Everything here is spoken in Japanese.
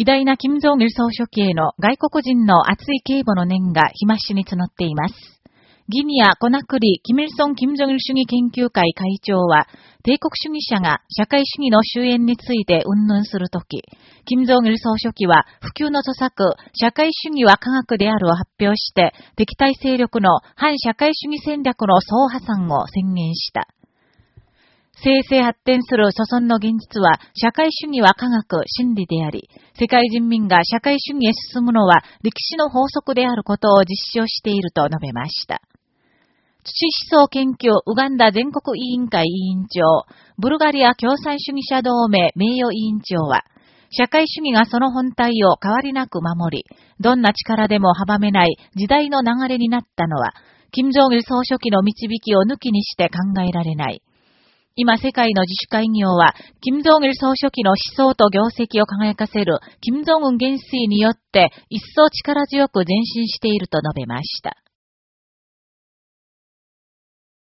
偉大な金正義総書記への外国人の熱い警護の念が日増しに募っています。ギニア・コナクリ・キミルソン・キム・ジョンル主義研究会会長は、帝国主義者が社会主義の終焉について云々するとき、金正義総書記は普及の著作、社会主義は科学であるを発表して、敵対勢力の反社会主義戦略の総破産を宣言した。生成発展する祖孫の現実は、社会主義は科学、真理であり、世界人民が社会主義へ進むのは歴史の法則であることを実証していると述べました。土思想研究ウガンダ全国委員会委員長、ブルガリア共産主義者同盟名誉委員長は、社会主義がその本体を変わりなく守り、どんな力でも阻めない時代の流れになったのは、金正義総書記の導きを抜きにして考えられない。今世界の自主会業は、金正義総書記の思想と業績を輝かせる、金正恩元帥によって、一層力強く前進していると述べました。